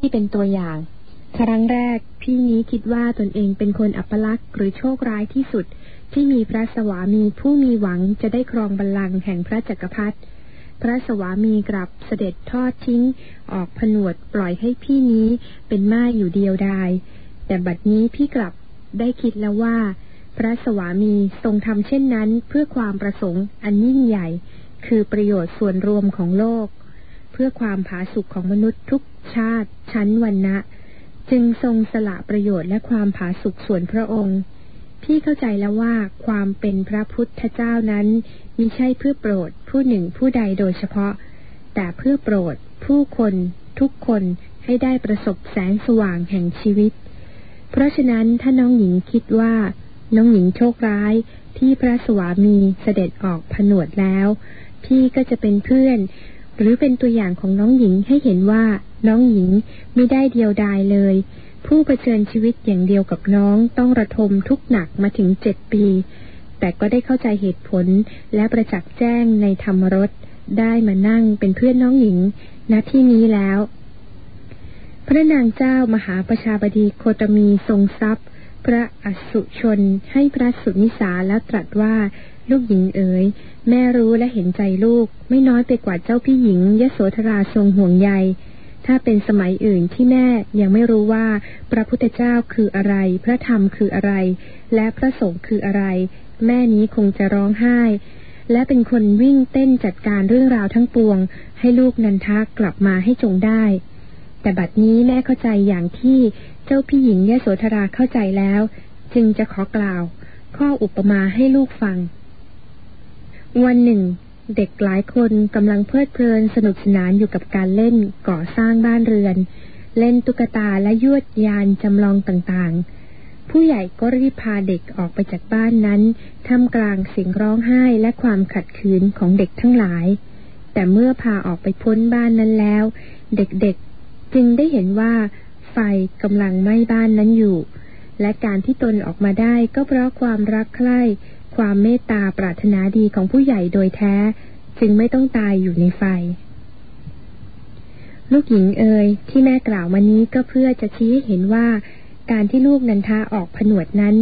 ที่เป็นตัวอย่าง ครั้งแรกพี่นี้คิดว่าตนเองเป็นคนอัปลักษณ์หรือโชคร้ายที่สุด ที่มีพระสวามีผู้มีหวังจะได้ครองบัลลังก์แห่งพระจักรพรรดิพระสวามีกลับเสด็จทอดทิ้ง ออกผนวดปล่อยให้พี่นี้เป็นม่ายอยู่เดียวดาย แต่บัดนี้พี่กลับได้คิดแล้วว่า พระสวามีทรงทำเช่นนั้นเพื่อความประสงค์อันยิ่งใหญ่ คือประโยชน์ส่วนรวมของโลก เพื่อความผาสุกของมนุษย์ทุก ชาติ ชั้นวันนะจึงทรงสละประโยชน์และความผาสุกส่วนพระองค์ พี่เข้าใจแล้วว่าความเป็นพระพุทธเจ้านั้นมิใช่เพื่อโปรดผู้หนึ่งผู้ใดโดยเฉพาะ แต่เพื่อโปรดผู้คนทุกคนให้ได้ประสบแสงสว่างแห่งชีวิต เพราะฉะนั้นถ้าน้องหญิงคิดว่า น้องหญิงโชคร้ายที่พระสวามีเสด็จออกผนวดแล้ว พี่ก็จะเป็นเพื่อน หรือเป็นตัวอย่างของน้องหญิงให้เห็นว่าน้องหญิงไม่ได้เดียวดายเลย ผู้เผชิญชีวิตอย่างเดียวกับน้องต้องระทมทุกหนักมาถึงเจ็ดปี แต่ก็ได้เข้าใจเหตุผลและประจักษ์แจ้งในธรรมรสได้มานั่งเป็นเพื่อนน้องหญิงณที่นี้แล้ว พระนางเจ้ามหาประชาบดีโคตมีทรงทรัพย์ พระอสุชนให้พระสุนิสาแล้วตรัสว่า ลูกหญิงเอ๋ยแม่รู้และเห็นใจลูก ไม่น้อยไปกว่าเจ้าพี่หญิงยโสธราทรงห่วงใย ถ้าเป็นสมัยอื่นที่แม่ยังไม่รู้ว่า พระพุทธเจ้าคืออะไร พระธรรมคืออะไร และพระสงฆ์คืออะไร แม่นี้คงจะร้องไห้ และเป็นคนวิ่งเต้นจัดการเรื่องราวทั้งปวง ให้ลูกนันทากลับมาให้จงได้ แต่บัดนี้แม่เข้าใจอย่างที่เจ้าพี่หญิงยโสธราเข้าใจแล้ว จึงจะขอกล่าว ข้ออุปมาให้ลูกฟัง วันหนึ่ง เด็กหลายคนกำลังเพลิดเพลินสนุกสนานอยู่กับการเล่นก่อสร้างบ้านเรือน เล่นตุ๊กตาและยวดยานจำลองต่างๆ ผู้ใหญ่ก็รีบพาเด็กออกไปจากบ้านนั้นท่ามกลางเสียงร้องไห้และความขัดขืนของเด็กทั้งหลาย แต่เมื่อพาออกไปพ้นบ้านนั้นแล้ว เด็กๆจึงได้เห็นว่า ไฟกำลังไหม้บ้านนั้นอยู่ และการที่ตนออกมาได้ก็เพราะความรักใคร่ ความเมตตาปรารถนาดีของผู้ใหญ่โดยแท้ จึงไม่ต้องตายอยู่ในไฟ ลูกหญิงเอ่ยที่แม่กล่าวมานี้ก็เพื่อจะชี้ให้เห็นว่า การที่ลูกนันทาออกผนวดนั้น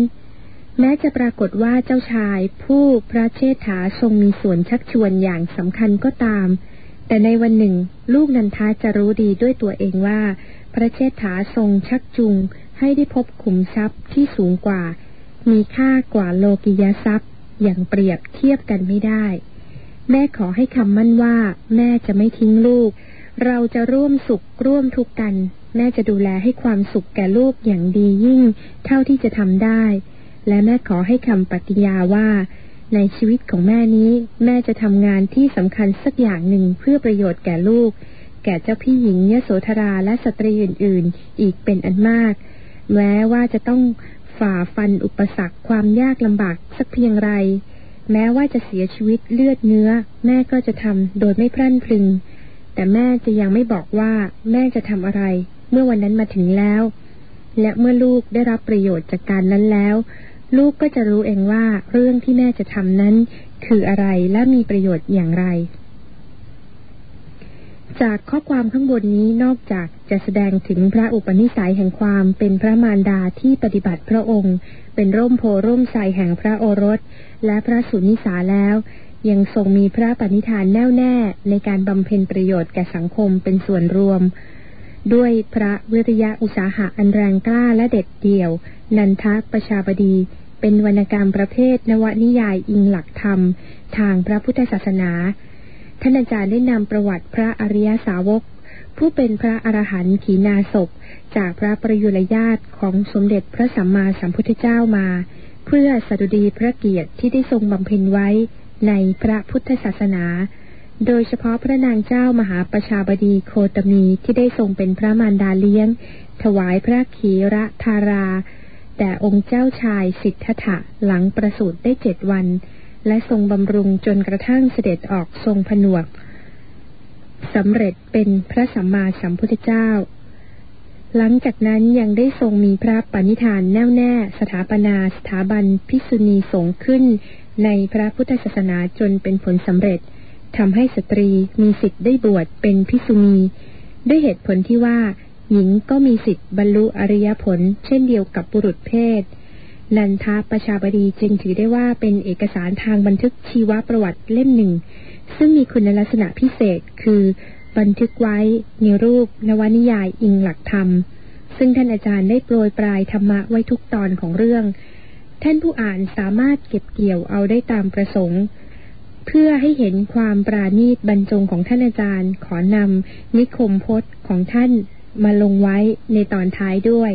แม้จะปรากฏว่าเจ้าชาย ผู้พระเชษฐาทรงมีส่วนชักชวนอย่างสำคัญก็ตาม แต่ในวันหนึ่ง ลูกนันทาจะรู้ดีด้วยตัวเองว่า พระเชษฐาทรงชักจูงให้ได้พบขุมทรัพย์ที่สูงกว่า มีค่ากว่าโลกิยทรัพย์ อย่างเปรียบเทียบกันไม่ได้ แม่ขอให้คำมั่นว่า แม่จะไม่ทิ้งลูก เราจะร่วมสุขร่วมทุกข์กัน แม่จะดูแลให้ความสุขแก่ลูกอย่างดียิ่ง เท่าที่จะทำได้ และแม่ขอให้คำปฏิญาว่า ในชีวิตของแม่นี้ แม่จะทำงานที่สำคัญสักอย่างหนึ่งเพื่อประโยชน์แก่ลูก แก่เจ้าพี่หญิงยโสธราและสตรีอื่น ๆ อีกเป็นอันมากแม้ว่าจะต้อง ฝ่าฟันอุปสรรคความยากลำบากสักเพียงไร แม้ว่าจะเสียชีวิตเลือดเนื้อ แม่ก็จะทำโดยไม่พรั่นพรึง แต่แม่จะยังไม่บอกว่าแม่จะทำอะไร เมื่อวันนั้นมาถึงแล้ว และเมื่อลูกได้รับประโยชน์จากการนั้นแล้ว ลูกก็จะรู้เองว่าเรื่องที่แม่จะทำนั้น คืออะไรและมีประโยชน์อย่างไร จากข้อความข้างบนนี้นอกจากจะแสดงถึงพระอุปนิสัยแห่งความเป็นพระมารดาที่ปฏิบัติพระองค์ เป็นร่มโพร่มใสแห่งพระโอรส และพระสุนิสาแล้ว ยังทรงมีพระปณิธานแน่วแน่ในการบำเพ็ญประโยชน์แก่สังคมเป็นส่วนรวม ด้วยพระวิริยะอุตสาหะอันแรงกล้าและเด็ดเดี่ยว นันทประชาบดี เป็นวรรณกรรมประเภทนวนิยายอิงหลักธรรม ทางพระพุทธศาสนา ท่านอาจารย์ได้นำประวัติพระอริยสาวก ผู้เป็นพระอรหันต์ขีนาศพ จากพระประยุรญาติของสมเด็จพระสัมมาสัมพุทธเจ้ามา เพื่อสดุดีพระเกียรติที่ได้ทรงบำเพ็ญไว้ในพระพุทธศาสนา โดยเฉพาะพระนางเจ้ามหาประชาบดีโคตมีที่ได้ทรงเป็นพระมารดาเลี้ยง ถวายพระขีระธารา แต่องค์เจ้าชายสิทธัตถะหลังประสูติได้เจ็ดวัน และทรงบำรุงจนกระทั่งเสด็จออกทรงผนวกสำเร็จเป็นพระสัมมาสัมพุทธเจ้า หลังจากนั้นยังได้ทรงมีพระปณิธานแน่วแน่ สถาปนาสถาบันพิษุณีสงขึ้น ในพระพุทธศาสนาจนเป็นผลสำเร็จทำให้สตรีมีสิทธิ์ได้บวชเป็นพิษุณี ด้วยเหตุผลที่ว่า หญิงก็มีสิทธิ์บรรลุอริยผล เช่นเดียวกับบุรุษเพศ นันทาประชาบดีจึงถือได้ว่าเป็นเอกสารทางบันทึกชีวประวัติเล่มหนึ่ง ซึ่งมีคุณลักษณะพิเศษคือ บันทึกไว้ในรูปนวนิยายอิงหลักธรรม ซึ่งท่านอาจารย์ได้โปรยปลายธรรมะไว้ทุกตอนของเรื่อง ท่านผู้อ่านสามารถเก็บเกี่ยวเอาได้ตามประสงค์ เพื่อให้เห็นความปราณีตบรรจงของท่านอาจารย์ขอนำนิคมพจน์ของท่านมาลงไว้ในตอนท้ายด้วย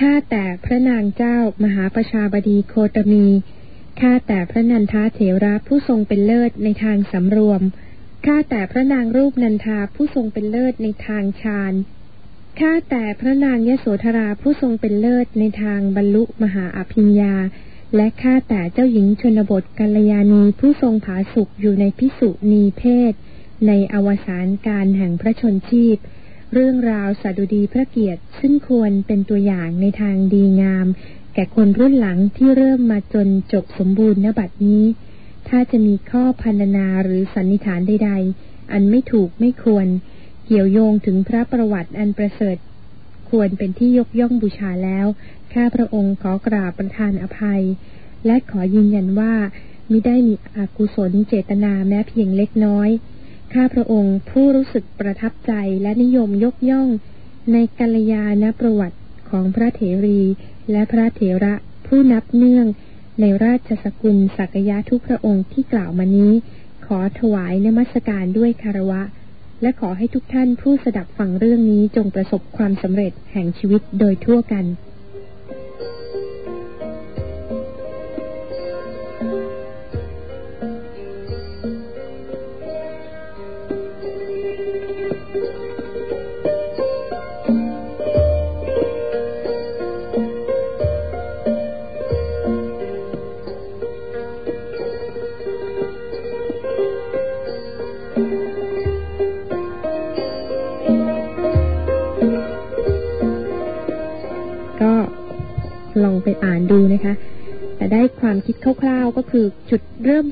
ข้าแต่พระนางเจ้ามหาประชาบดีโคตมี ข้าแต่พระนันทาเถระผู้ทรงเป็นเลิศในทางสำรวม ข้าแต่พระนางรูปนันทาผู้ทรงเป็นเลิศในทางฌาน ข้าแต่พระนางยโสธราผู้ทรงเป็นเลิศในทางบรรลุมหาอภิญญา และข้าแต่เจ้าหญิงชนบทกัลยาณีผู้ทรงผาสุกอยู่ในพิสุนีเพศ ในอวสานการแห่งพระชนชีพ เรื่องราวสดุดีพระเกียรติ ซึ่งควรเป็นตัวอย่างในทางดีงาม แก่คนรุ่นหลังที่เริ่มมาจนจบสมบูรณ์ณบัดนี้ ถ้าจะมีข้อพันนาหรือสันนิษฐานใด ๆ อันไม่ถูกไม่ควร เกี่ยวโยงถึงพระประวัติอันประเสริฐ ควรเป็นที่ยกย่องบูชาแล้วข้าพระองค์ขอกราบประทานอภัย และขอยืนยันว่ามิได้มีอกุศลเจตนาแม้เพียงเล็กน้อย ข้าพระองค์ผู้รู้สึกประทับใจและนิยมยกย่อง ในกัลยาณประวัติของพระเถรีและพระเถระผู้นับเนื่องในราชสกุลสักยะทุกพระองค์ที่กล่าวมานี้ ขอถวายนมัสการด้วยคารวะ และขอให้ทุกท่านผู้สดับฟังเรื่องนี้จงประสบความสำเร็จแห่งชีวิตโดยทั่วกัน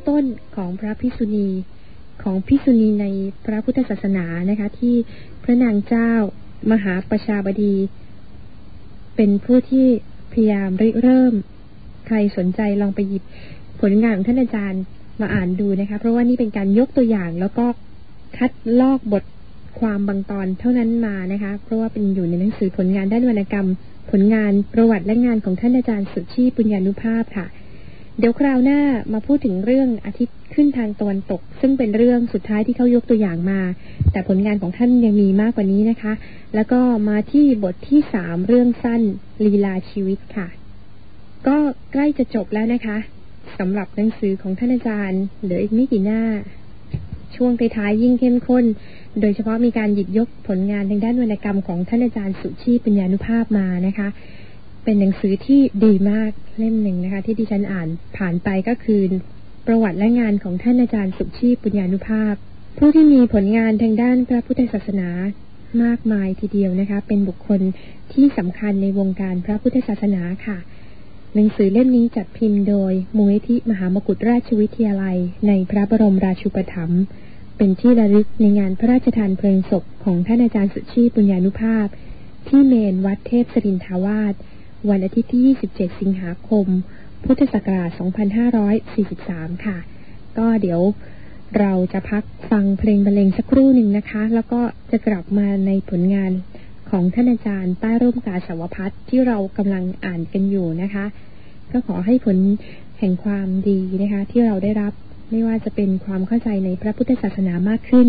ต้นของพระพิษุณีของพิษุณีในพระพุทธศาสนานะคะ ที่พระนางเจ้ามหาประชาบดี เป็นผู้ที่พยายามริเริ่ม ใครสนใจลองไปหยิบผลงานของท่านอาจารย์มาอ่านดูนะคะ เพราะว่านี่เป็นการยกตัวอย่างแล้วก็คัดลอกบทความบางตอนเท่านั้นมานะคะ เพราะว่าเป็นอยู่ในหนังสือผลงานด้านวรรณกรรม ผลงานประวัติและงานของท่านอาจารย์สุชีปุญญานุภาพค่ะ เดี๋ยวคราวหน้ามาพูดถึงเรื่องอาทิตย์ขึ้นทางตะวันตก ซึ่งเป็นเรื่องสุดท้ายที่เขายกตัวอย่างมา แต่ผลงานของท่านยังมีมากกว่านี้นะคะ แล้วก็มาที่บทที่สามเรื่องสั้นลีลาชีวิตค่ะ ก็ใกล้จะจบแล้วนะคะสำหรับหนังสือของท่านอาจารย์เหลืออีกไม่กี่หน้า ช่วงท้ายยิ่งเข้มข้น โดยเฉพาะมีการหยิบยกผลงานทางด้านวรรณกรรมของท่านอาจารย์สุชีพปัญญานุภาพมานะคะ เป็นหนังสือที่ดีมากเล่มหนึ่งนะคะ ที่ดิฉันอ่านผ่านไปก็คือ ประวัติและงานของท่านอาจารย์สุชีพปัญญานุภาพ ผู้ที่มีผลงานทางด้านพระพุทธศาสนามากมายทีเดียวนะคะ เป็นบุคคลที่สำคัญในวงการพระพุทธศาสนาค่ะ หนังสือเล่มนี้จัดพิมพ์โดยมูลนิธิมหามกุฏราชวิทยาลัย ในพระบรมราชูปถัมภ์เป็นที่ระลึกในงานพระราชทานเพลิงศพของท่านอาจารย์สุชีปุญญานุภาพ ที่เมนวัดเทพสรินทาวาส วันอาทิตย์ที่ 27 สิงหาคม พุทธศักราช 2543 ค่ะ ก็เดี๋ยวเราจะพักฟังเพลงบรรเลงสักครู่หนึ่งนะคะ แล้วก็จะกลับมาในผลงานของท่านอาจารย์ใต้ร่มกาสาวพัฒที่เรากำลังอ่านกันอยู่นะคะ ก็ขอให้ผลแห่งความดีนะคะ ที่เราได้รับไม่ว่าจะเป็นความเข้าใจในพระพุทธศาสนามากขึ้น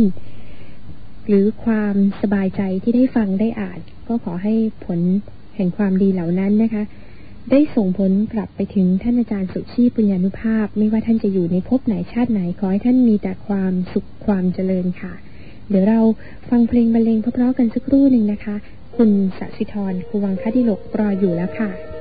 หรือความสบายใจที่ได้ฟังได้อ่าน ก็ขอให้ผล แห่งความดีเหล่านั้นนะคะ ได้ส่งผลกลับไปถึงท่านอาจารย์สุชีปุญญานุภาพ ไม่ว่าท่านจะอยู่ในภพไหนชาติไหนขอให้ท่านมีแต่ความสุขความเจริญค่ะ เดี๋ยวเราฟังเพลงบรรเลงเพราะๆกันสักครู่หนึ่งนะคะ คุณสัสิธรคุวังคดิโลกรออยู่แล้วค่ะ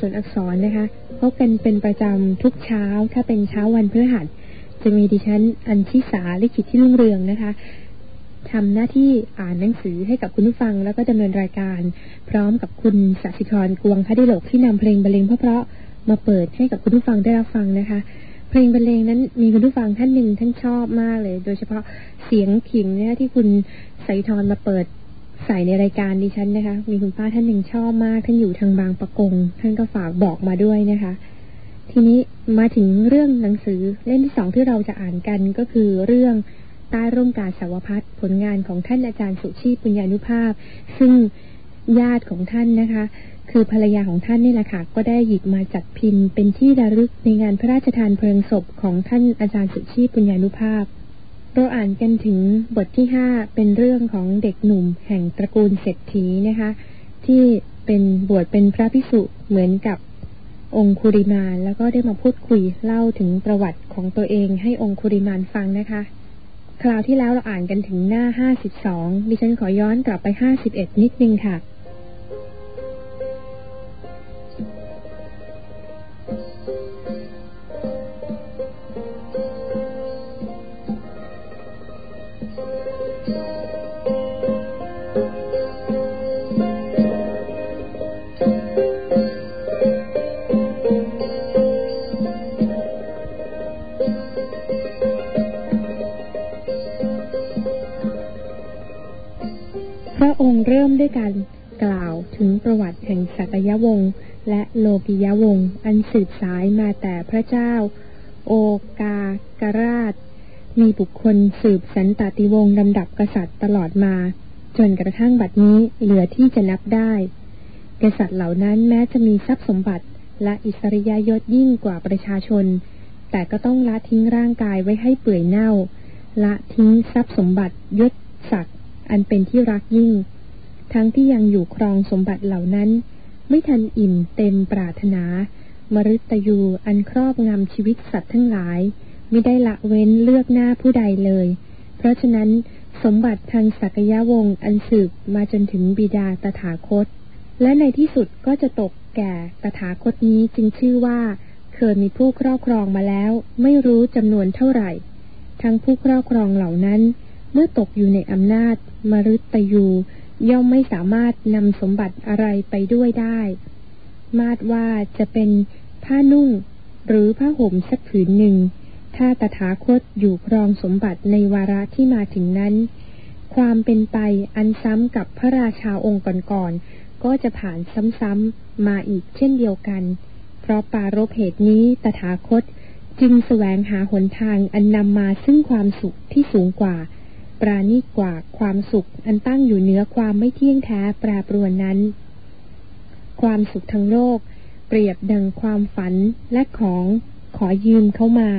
ส่วนอักษรนะคะพบกันเป็นประจำทุกเช้า ถ้าเป็นเช้าวันพฤหัสจะมีดิฉันอัญชิสาลิขิตที่รุ่งเรืองนะคะทำหน้าที่อ่านหนังสือให้กับคุณผู้ฟัง แล้วก็ดำเนินรายการ พร้อมกับคุณสัชิธรกวงคดิโลกที่นำเพลงบรรเลงเพราะๆมาเปิดให้กับคุณผู้ฟังได้รับฟังนะคะ เพลงบรรเลงนั้นมีคุณผู้ฟังท่านหนึ่งท่านชอบมากเลย โดยเฉพาะเสียงขิงเนี่ยที่คุณสัยธรมาเปิด ใส่ในรายการดิฉันนะคะ มีคุณป้าท่านหนึ่งชอบมาก ท่านอยู่ทางบางประกง ท่านก็ฝากบอกมาด้วยนะคะ ทีนี้มาถึงเรื่องหนังสือเล่มที่สองที่เราจะอ่านกันก็คือเรื่องใต้ร่มกาสาวพัฒผลงานของท่านอาจารย์สุชีพปุญญานุภาพ ซึ่งญาติของท่านนะคะ คือภรรยาของท่านนี่แหละค่ะ ก็ได้หยิบมาจัดพิมพ์ เป็นที่ระลึกในงานพระราชทานเพลิงศพของท่านอาจารย์สุชีพปุญญานุภาพ เราอ่านกันถึงบทที่ห้าเป็นเรื่องของเด็กหนุ่มแห่งตระกูลเศรษฐีนะคะ ที่เป็นบวชเป็นพระพิสุเหมือนกับองคุริมานแล้วก็ได้มาพูดคุยเล่าถึงประวัติของตัวเองให้องคุริมานฟังนะคะ คราวที่แล้วเราอ่านกันถึงหน้าห้าสิบสองดิฉันขอย้อนกลับไปห้าสิบเอ็ดนิดนึงค่ะ องเริ่มด้วยการกล่าวถึงประวัติแห่งสัตยวงศ์และโลกิยวงศ์อันสืบสายมาแต่พระเจ้า โอกาการาช มีบุคคลสืบสันตติวงศ์ลำดับกษัตริย์ตลอดมา จนกระทั่งบัดนี้เหลือที่จะนับได้ กษัตริย์เหล่านั้นแม้จะมีทรัพย์สมบัติและอิสริยยศยิ่งกว่าประชาชน แต่ก็ต้องละทิ้งร่างกายไว้ให้เปื่อยเน่า ละทิ้งทรัพย์สมบัติยศศักดิ์ อันเป็นที่รักยิ่ง ทั้งที่ยังอยู่ครองสมบัติเหล่านั้น ไม่ทันอิ่มเต็มปรารถนามรุตยูอันครอบงำชีวิตสัตว์ทั้งหลาย ไม่ได้ละเว้นเลือกหน้าผู้ใดเลย เพราะฉะนั้นสมบัติทางศักยาวงศ์อันสืบมาจนถึงบิดาตถาคต และในที่สุดก็จะตกแก่ตถาคตนี้จึงชื่อว่า เคยมีผู้ครอบครองมาแล้ว ไม่รู้จำนวนเท่าไหร่ ทั้งผู้ครอบครองเหล่านั้น เมื่อตกอยู่ในอำนาจมรุตยูย่อมไม่สามารถนำสมบัติอะไรไปด้วยได้ มาดว่าจะเป็นผ้านุ่งหรือผ้าห่มสักผืนหนึ่ง ถ้าตถาคตอยู่ครองสมบัติในวาระที่มาถึงนั้น ความเป็นไปอันซ้ำกับพระราชาองค์ก่อนๆก็จะผ่านซ้ำๆมาอีกเช่นเดียวกัน เพราะปารบเหตุนี้ตถาคตจึงแสวงหาหนทางอันนำมาซึ่งความสุขที่สูงกว่า ปราณีกว่าความสุข อันตั้งอยู่เหนือความไม่เที่ยงแท้แปรปรวนนั้น ความสุขทั้งโลก เปรียบดังความฝันและของขอยืมเข้ามา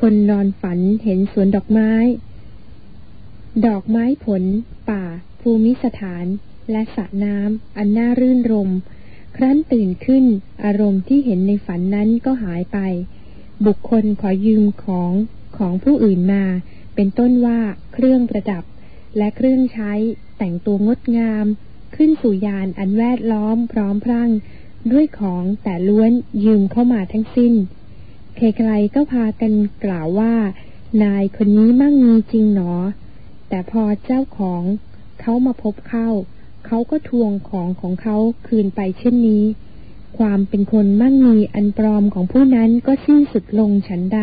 คนนอนฝันเห็นสวนดอกไม้ ดอกไม้ผล ป่า ภูมิสถาน และสระน้ำอันน่ารื่นรม ครั้นตื่นขึ้น อารมณ์ที่เห็นในฝันนั้นก็หายไป บุคคลขอยืมของของผู้อื่นมา เป็นต้นว่าเครื่องประดับ และเครื่องใช้แต่งตัวงดงาม ขึ้นสู่ยานอันแวดล้อมพร้อมพรั่ง ด้วยของแต่ล้วนยืมเข้ามาทั้งสิ้นใครๆก็พากันกล่าวว่า นายคนนี้มั่งมีจริงหนอ แต่พอเจ้าของเขามาพบเข้า เขาก็ทวงของของเขาคืนไปเช่นนี้ ความเป็นคนมั่งมีอันปลอมของผู้นั้นก็สิ้นสุดลงฉันใด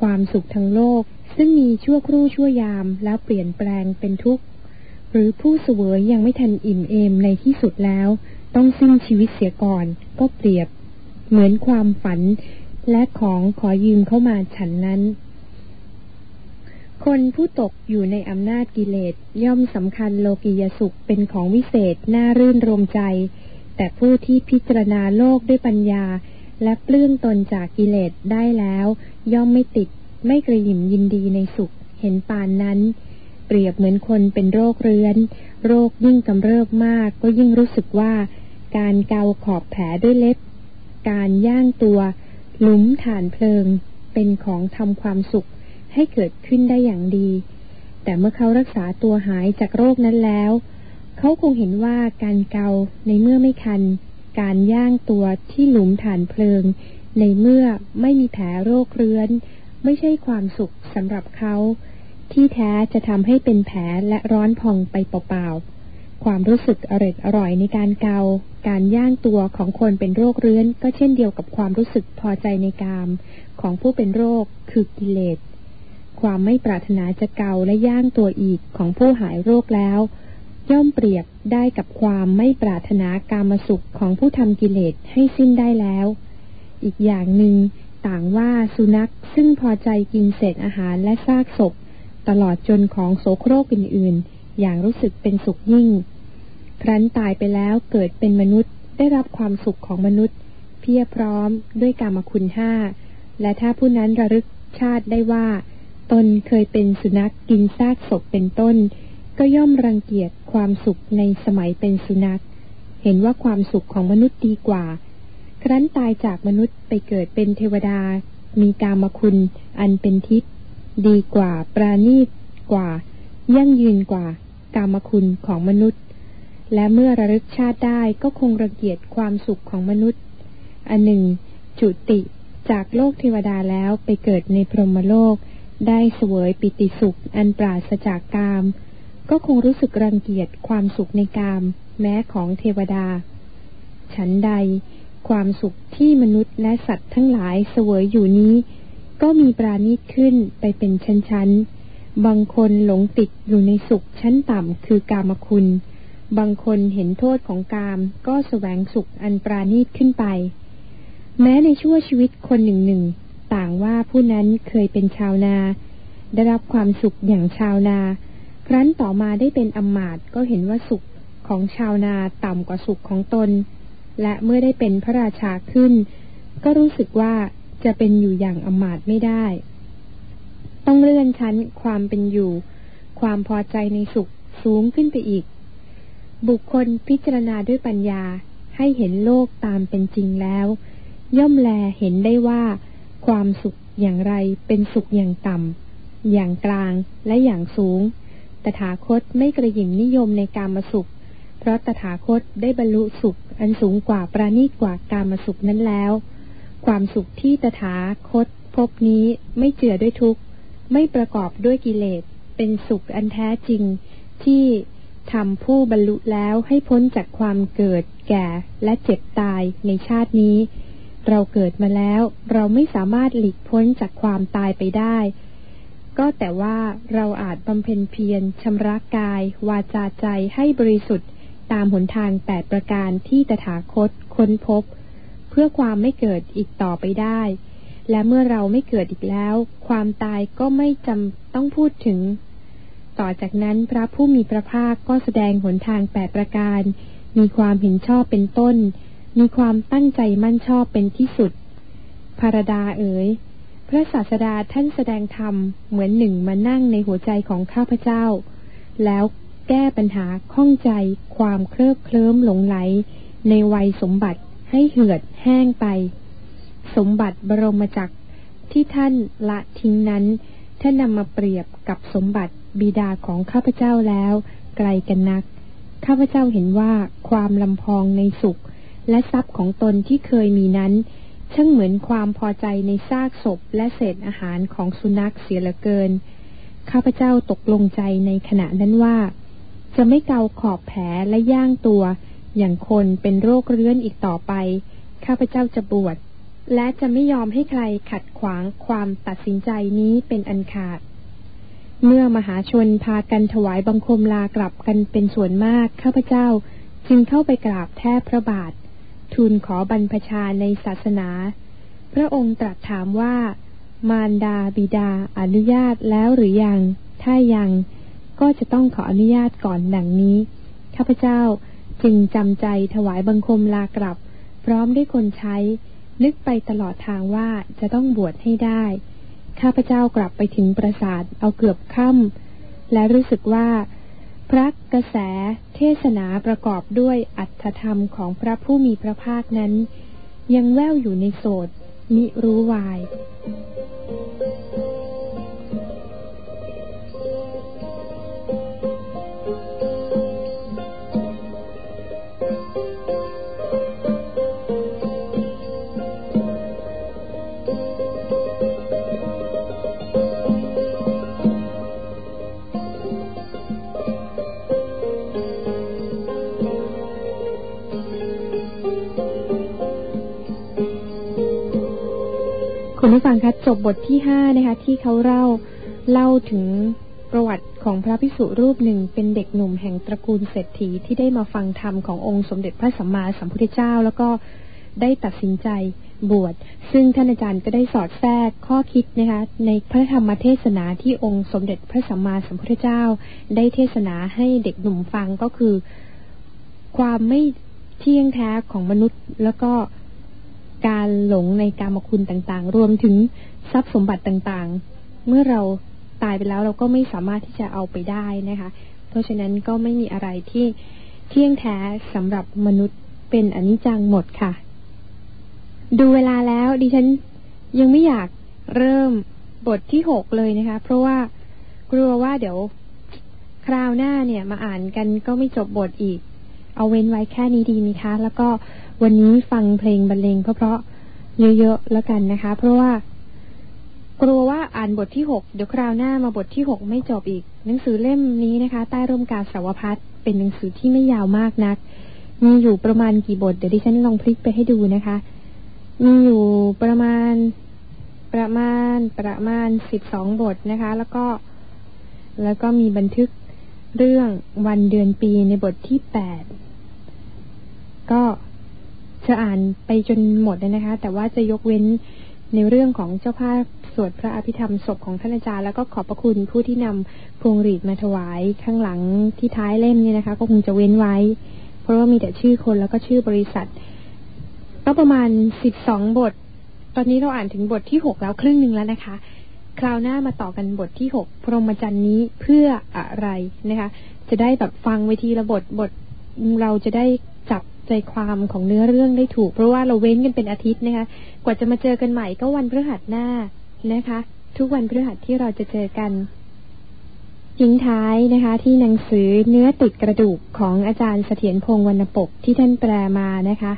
ความสุขทั้งโลก ซึ่งมีชั่วครู่ชั่วยามแล้วเปลี่ยนแปลงเป็นทุกข์ หรือผู้เสวยยังไม่ทันอิ่มเอมในที่สุดแล้ว ต้องสิ้นชีวิตเสียก่อน ก็เปรียบ เหมือนความฝัน และของขอยืมเข้ามาฉันนั้น คนผู้ตกอยู่ในอำนาจกิเลสย่อมสำคัญโลกียสุขเป็นของวิเศษน่ารื่นรมใจ แต่ผู้ที่พิจารณาโลกด้วยปัญญาและเปลื้องตนจากกิเลสได้แล้ว ย่อมไม่ติด ไม่กระยิมยินดีในสุข เห็นปานนั้น เปรียบเหมือนคนเป็นโรคเรื้อน โรคยิ่งกำเริบมาก ก็ยิ่งรู้สึกว่า การเกาขอบแผลด้วยเล็บ การย่างตัว หลุมฐานเพลิง เป็นของทำความสุขให้เกิดขึ้นได้อย่างดี แต่เมื่อเขารักษาตัวหายจากโรคนั้นแล้ว เขาคงเห็นว่าการเกาในเมื่อไม่คัน การย่างตัวที่หลุมฐานเพลิง ในเมื่อไม่มีแผลโรคเรื้อน ไม่ใช่ความสุขสำหรับเขา ที่แท้จะทำให้เป็นแผลและร้อนพองไปเปล่าๆ ความรู้สึกอร่อยอร่อยในการเกา การย่างตัวของคนเป็นโรคเรื้อน ก็เช่นเดียวกับความรู้สึกพอใจในกาม ของผู้เป็นโรคคือกิเลส ความไม่ปรารถนาจะเกาและย่างตัวอีกของผู้หายโรคแล้ว ย่อมเปรียบได้กับความไม่ปรารถนากามสุขของผู้ทำกิเลสให้สิ้นได้แล้ว อีกอย่างหนึ่งต่างว่าสุนัข ซึ่งพอใจกินเศษอาหารและซากศพ ตลอดจนของโสโครกอื่นๆ อย่างรู้สึกเป็นสุขยิ่ง ครั้นตายไปแล้วเกิดเป็นมนุษย์ได้รับความสุขของมนุษย์ เพียบพร้อมด้วยกรรมคุณห้า และถ้าผู้นั้นระลึกชาติได้ว่า ตนเคยเป็นสุนัขกินซากศพเป็นต้น ก็ย่อมรังเกียจความสุขในสมัยเป็นสุนัข เห็นว่าความสุขของมนุษย์ดีกว่า ครั้นตายจากมนุษย์ไปเกิดเป็นเทวดา มีกามคุณ อันเป็นทิพย์ดีกว่าปราณีตกว่า ยั่งยืนกว่ากามคุณของมนุษย์ และเมื่อระลึกชาติได้ก็คงรังเกียจความสุขของมนุษย์ อันหนึ่ง จุติจากโลกเทวดาแล้วไปเกิดในพรหมโลก ได้เสวยปิติสุข อันปราศจากกาม ก็คงรู้สึกรังเกียจความสุขในกาม แม้ของเทวดา ฉันใด ความสุขที่มนุษย์และสัตว์ทั้งหลายเสวยอยู่นี้ ก็มีปราณีตขึ้นไปเป็นชั้นๆ บางคนหลงติดอยู่ในสุขชั้นต่ำคือกามคุณ บางคนเห็นโทษของกามก็สแสวงสุขอันปราณีตขึ้นไป แม้ในชั่วชีวิตคนหนึ่งหนึ่งต่างว่าผู้นั้นเคยเป็นชาวนา ได้รับความสุขอย่างชาวนา ครั้นต่อมาได้เป็นอมาตก็เห็นว่าสุขของชาวนาต่ำกว่าสุขของตน และเมื่อได้เป็นพระราชาขึ้น ก็รู้สึกว่าจะเป็นอยู่อย่างอมาตไม่ได้ ต้องเลื่อนชั้นความเป็นอยู่ ความพอใจในสุขสูงขึ้นไปอีก บุคคลพิจารณาด้วยปัญญาให้เห็นโลกตามเป็นจริงแล้ว ย่อมแลเห็นได้ว่า ความสุขอย่างไรเป็นสุขอย่างต่ำอย่างกลางและอย่างสูง ตถาคตไม่กระยิมนิยมในการมาสุข ราะตถาคตได้บรรลุสุข อันสูงกว่าปราณีตกว่าการมสุขนั้นแล้ว ความสุขที่ตถาคตพบนี้ไม่เจือด้วยทุกข์ ไม่ประกอบด้วยกิเลส เป็นสุขอันแท้จริง ที่ทำผู้บรรลุแล้วให้พ้นจากความเกิดแก่และเจ็บตายในชาตินี้ เราเกิดมาแล้ว เราไม่สามารถหลีกพ้นจากความตายไปได้ ก็แต่ว่าเราอาจบำเพ็ญเพียรชำระกาย วาจาใจให้บริสุทธิ์ ตามหนทางแปดประการที่ตถาคตค้นพบ เพื่อความไม่เกิดอีกต่อไปได้ และเมื่อเราไม่เกิดอีกแล้ว ความตายก็ไม่จำต้องพูดถึง ต่อจากนั้นพระผู้มีพระภาคก็แสดงหนทางแปดประการ มีความเห็นชอบเป็นต้น มีความตั้งใจมั่นชอบเป็นที่สุดภารดาเอ๋ยพระศาสดาท่านแสดงธรรมเหมือนหนึ่งมานั่งในหัวใจของข้าพเจ้า แล้ว แก้ปัญหาข้องใจ ความเคลิบเคลิ้มหลงไหล ในวัยสมบัติให้เหือดแห้งไป สมบัติบรมจักรที่ท่านละทิ้งนั้น ท่านนำมาเปรียบกับสมบัติบิดาของข้าพเจ้าแล้ว ไกลกันนัก ข้าพเจ้าเห็นว่าความลำพองในสุข และทรัพย์ของตนที่เคยมีนั้น ช่างเหมือนความพอใจในซากศพและเศษอาหารของสุนัขเสียเหลือเกิน ข้าพเจ้าตกลงใจในขณะนั้นว่า จะไม่เกาขอบแผลและย่างตัว อย่างคนเป็นโรคเรื้อนอีกต่อไป ข้าพเจ้าจะบวชและจะไม่ยอมให้ใครขัดขวางความตัดสินใจนี้เป็นอันขาด เมื่อมหาชนพากันถวายบังคมลากลับกันเป็นส่วนมาก ข้าพเจ้าจึงเข้าไปกราบแทบพระบาท ทูลขอบรรพชาในศาสนา พระองค์ตรัสถามว่า มารดาบิดาอนุญาตแล้วหรือยัง ถ้ายัง ก็จะต้องขออนุญาตก่อนดังนี้ ข้าพเจ้าจึงจำใจถวายบังคมลากลับ พร้อมด้วยคนใช้ นึกไปตลอดทางว่าจะต้องบวชให้ได้ ข้าพเจ้ากลับไปถึงปราสาทเอาเกือบค่ำและรู้สึกว่า พระกระแสเทศนาประกอบด้วยอัตธรรมของพระผู้มีพระภาคนั้น ยังแว่วอยู่ในโสดมิรู้วายุณผู้ฟังคะจบบทที่ห้านะคะ ที่เขาเล่าเล่าถึงประวัติของพระพิสุรูปหนึ่งเป็นเด็กหนุ่มแห่งตระกูลเศรษฐีที่ได้มาฟังธรรมขององค์สมเด็จพระสัมมาสัมพุทธเจ้า แล้วก็ได้ตัดสินใจบวช ซึ่งท่านอาจารย์ก็ได้สอดแทรกข้อคิดนะคะ ในพระธรรมเทศนาที่องค์สมเด็จพระสัมมาสัมพุทธเจ้า ได้เทศนาให้เด็กหนุ่มฟังก็คือ ความไม่เที่ยงแท้ของมนุษย์แล้วก็ การหลงในกามคุณต่างๆ รวมถึงทรัพย์สมบัติต่างๆ เมื่อเราตายไปแล้วเราก็ไม่สามารถที่จะเอาไปได้นะคะ เพราะฉะนั้นก็ไม่มีอะไรที่เที่ยงแท้สำหรับมนุษย์เป็นอนิจจังหมดค่ะ ดูเวลาแล้วดิฉันยังไม่อยากเริ่มบทที่หกเลยนะคะ เพราะว่ากลัวว่าเดี๋ยวคราวหน้าเนี่ยมาอ่านกันก็ไม่จบบทอีก เอาเว้นไว้แค่นี้ดีไหมคะ แล้วก็วันนี้ฟังเพลงบรรเลงเพราะๆเยอะๆแล้วกันนะคะ เพราะว่ากลัวว่าอ่านบทที่หกเดี๋ยวคราวหน้ามาบทที่หกไม่จบอีก หนังสือเล่มนี้นะคะ ใต้ร่มกาสาวพัดเป็นหนังสือที่ไม่ยาวมากนัก มีอยู่ประมาณกี่บท เดี๋ยวดิฉันลองพลิกไปให้ดูนะคะ มีอยู่ประมาณประมาณประมาณสิบสองบทนะคะ แล้วก็ แล้วก็มีบันทึกเรื่องวันเดือนปีในบทที่แปด ก็จะอ่านไปจนหมดเลยนะคะ แต่ว่าจะยกเว้นในเรื่องของเจ้าภาพสวดพระอภิธรรมศพของท่านอาจารย์แล้วก็ขอบพระคุณผู้ที่นำพวงหรีดมาถวายข้างหลังที่ท้ายเล่มเนี่ยนะคะ ก็คงจะเว้นไว้ เพราะว่ามีแต่ชื่อคนแล้วก็ชื่อบริษัท ก็ประมาณสิบสองบท ตอนนี้เราอ่านถึงบทที่หกแล้วครึ่งหนึ่งแล้วนะคะ คราวหน้ามาต่อกันบทที่หกพรหมจรรย์นี้เพื่ออะไรนะคะ จะได้แบบฟังไวทีละบทบทเราจะได้จับ ใจความของเนื้อเรื่องได้ถูก เพราะว่าเราเว้นกันเป็นอาทิตย์นะคะ กว่าจะมาเจอกันใหม่ก็วันพฤหัสหน้านะคะ ทุกวันพฤหัสที่เราจะเจอกันทิ้งท้ายนะคะ ที่หนังสือเนื้อติดกระดูกของอาจารย์เสถียรพงศ์วรรณปกที่ท่านแปลมานะคะ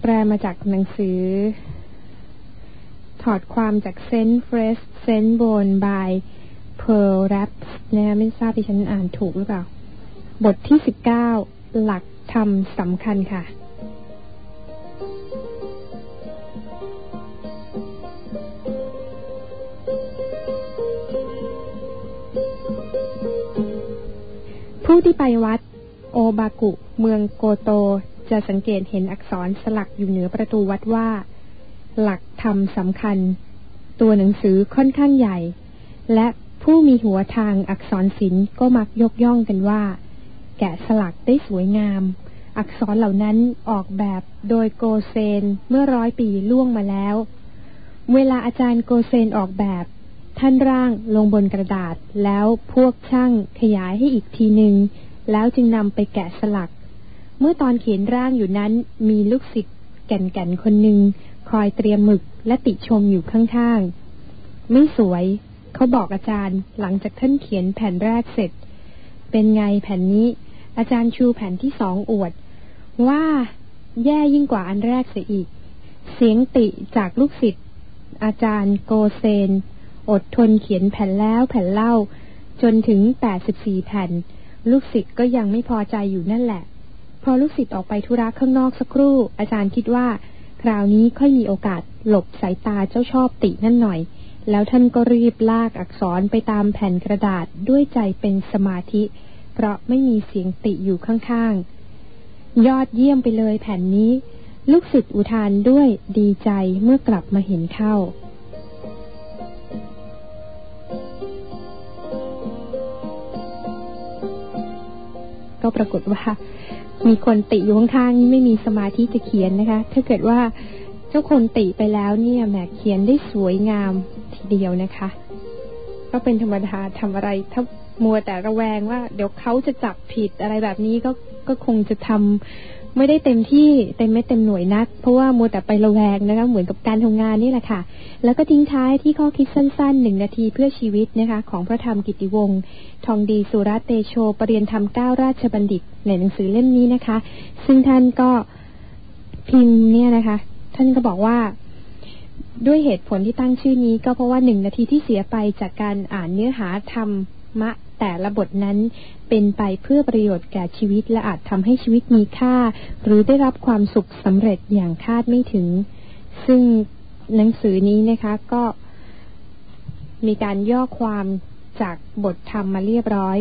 แปลมาจากหนังสือ ถอดความจาก Zen Flesh, Zen Bones by Paul Reps นะคะไม่ทราบที่ฉันอ่านถูกหรือเปล่า บทที่สิบเก้าหลัก ธรรมสำคัญค่ะผู้ที่ไปวัด โอบากุ เมืองโกโต จะสังเกตเห็นอักษรสลักอยู่เหนือประตูวัดว่า หลักธรรมสำคัญ ตัวหนังสือค่อนข้างใหญ่ และผู้มีหัวทางอักษรศิลป์ก็มักยกย่องกันว่า แกะสลักได้สวยงาม อักษรเหล่านั้นออกแบบโดยโกเซนเมื่อร้อยปีล่วงมาแล้ว เวลาอาจารย์โกเซนออกแบบ ท่านร่างลงบนกระดาษแล้วพวกช่างขยายให้อีกทีหนึ่งแล้วจึงนำไปแกะสลัก เมื่อตอนเขียนร่างอยู่นั้นมีลูกศิษย์แก่นๆคนหนึ่งคอยเตรียมหมึกและติชมอยู่ข้างๆ ไม่สวย เขาบอกอาจารย์หลังจากท่านเขียนแผ่นแรกเสร็จ เป็นไงแผ่นนี้ อาจารย์ชูแผ่นที่สองอวด ว่าแย่ยิ่งกว่าอันแรกเสียอีก เสียงติจากลูกศิษย์อาจารย์โกเซน อดทนเขียนแผ่นแล้วแผ่นเล่า จนถึงแปดสิบสี่แผ่น ลูกศิษย์ก็ยังไม่พอใจอยู่นั่นแหละ พอลูกศิษย์ออกไปธุระข้างนอกสักครู่ อาจารย์คิดว่า คราวนี้ค่อยมีโอกาสหลบสายตาเจ้าชอบตินั่นหน่อย แล้วท่านก็รีบลากอักษรไปตามแผ่นกระดาษด้วยใจเป็นสมาธิ เพราะไม่มีเสียงติอยู่ข้างๆ ยอดเยี่ยมไปเลยแผ่นนี้ ลูกศิษย์อุทานด้วยดีใจเมื่อกลับมาเห็นเข้า ก็ปรากฏว่า มีคนติอยู่ข้างๆไม่มีสมาธิจะเขียนนะคะ ถ้าเกิดว่าเจ้าคนติไปแล้วเนี่ยแหมเขียนได้สวยงามทีเดียวนะคะ ก็เป็นธรรมดาทำอะไรถ้า มัวแต่ระแวงว่า เดี๋ยวเขาจะจับผิดอะไรแบบนี้ก็ก็คงจะทำไม่ได้เต็มที่เต็มไม่เต็มหน่วยนัก เพราะว่ามัวแต่ไประแวงนะคะเหมือนกับการทำงานนี่แหละค่ะ แล้วก็ทิ้งท้ายที่ข้อคิดสั้นๆหนึ่งนาทีเพื่อชีวิตนะคะ ของพระธรรมกิติวงศ์ทองดีสุรเตโชปรริยนธรรมเก้าราชบัณฑิต ในหนังสือเล่มนี้นะคะ ซึ่งท่านก็พิมพ์เนี่ยนะคะ ท่านก็บอกว่าด้วยเหตุผลที่ตั้งชื่อนี้ก็เพราะว่าหนึ่งนาทีที่เสียไปจากการอ่านเนื้อหาธรรม มะแต่ละบทนั้นเป็นไปเพื่อประโยชน์แก่ชีวิตและอาจทำให้ชีวิตมีค่า หรือได้รับความสุขสำเร็จอย่างคาดไม่ถึง ซึ่งหนังสือนี้นะคะก็มีการย่อความจากบทธรรมมาเรียบร้อย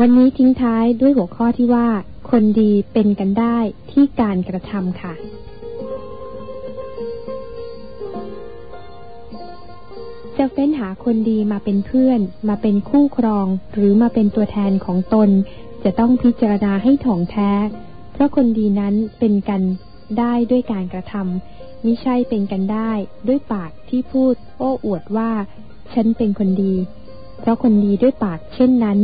วันนี้ทิ้งท้ายด้วยหัวข้อที่ว่า คนดีเป็นกันได้ที่การกระทำค่ะ จะเฟ้นหาคนดีมาเป็นเพื่อน มาเป็นคู่ครอง หรือมาเป็นตัวแทนของตน จะต้องพิจารณาให้ถ่องแท้ เพราะคนดีนั้นเป็นกันได้ด้วยการกระทำมิใช่เป็นกันได้ด้วยปากที่พูด โอ้อวดว่า ฉันเป็นคนดี เพราะคนดีด้วยปากเช่นนั้น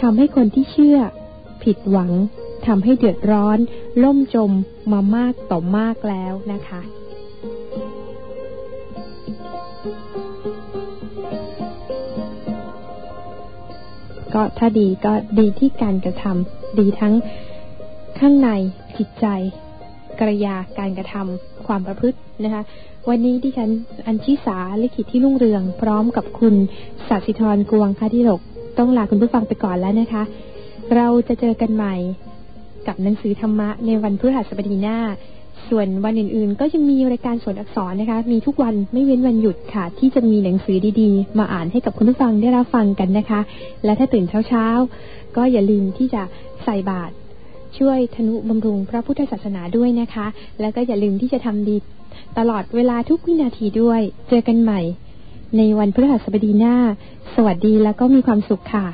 ทำให้คนที่เชื่อ ผิดหวังทำให้เดือดร้อน ล่มจมมามากต่อมากแล้วนะคะ ก็ถ้าดีก็ดีที่การกระทำดีทั้งข้างในจิตใจกริยาการกระทำความประพฤตินะคะ วันนี้ที่ฉันอัญชิสาลิขิตที่รุ่งเรือง พร้อมกับคุณสัสิธรกวงคาที่หลกต้องลาคุณผู้ฟังไปก่อนแล้วนะคะ เราจะเจอกันใหม่กับหนังสือธรรมะในวันพฤหัสบดีหน้า ส่วนวันอื่นๆ ก็ยังมีรายการสวนอักษรนะคะ มีทุกวันไม่เว้นวันหยุดค่ะ ที่จะมีหนังสือดีๆ มาอ่านให้กับคุณผู้ฟังได้รับฟังกันนะคะ และถ้าตื่นเช้าๆ ก็อย่าลืมที่จะใส่บาตรช่วยธนุบำรุงพระพุทธศาสนาด้วยนะคะ แล้วก็อย่าลืมที่จะทำดี ตลอดเวลาทุกวินาทีด้วย เจอกันใหม่ ในวันพฤหัสบดีหน้า สวัสดีแล้วก็มีความสุขค่ะ